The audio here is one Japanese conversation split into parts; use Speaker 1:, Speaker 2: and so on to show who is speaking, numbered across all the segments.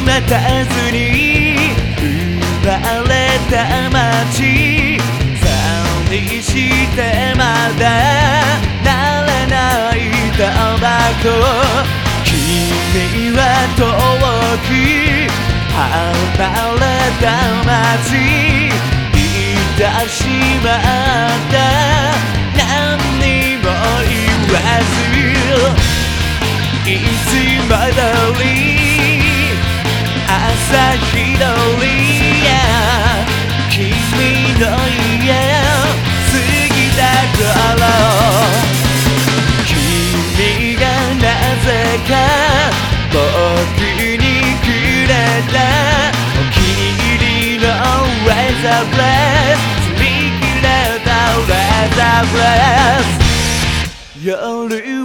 Speaker 1: 待たずに奪われた街。寂してまだならないタバコ君は遠く離れた街。いしまった。何にも言わずいぜか僕にくれたお気に入りのレーザーブレス積み切れたレーザーブレス夜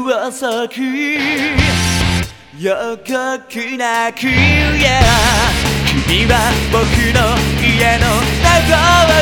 Speaker 1: 遅く予告なくや君は僕の家の謎を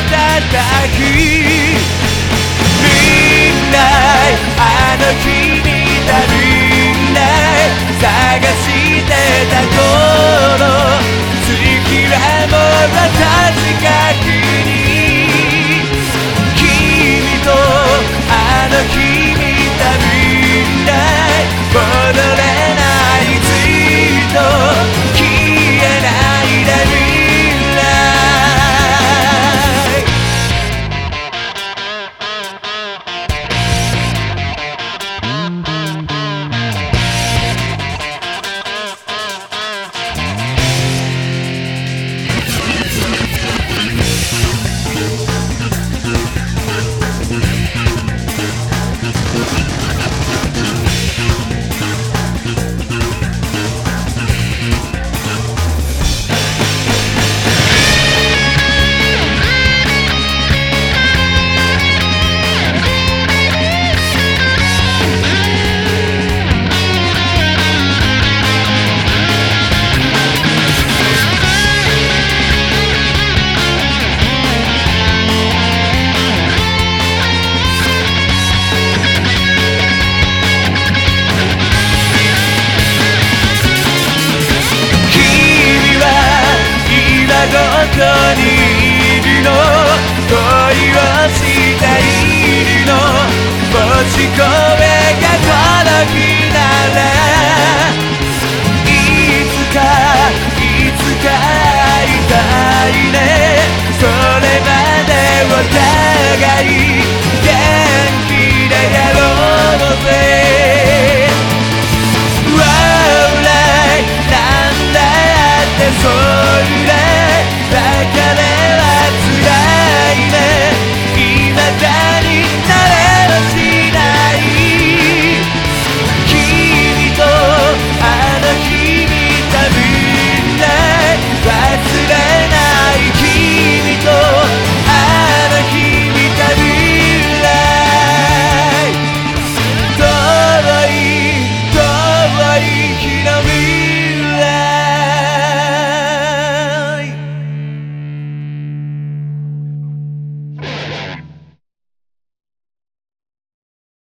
Speaker 1: 互い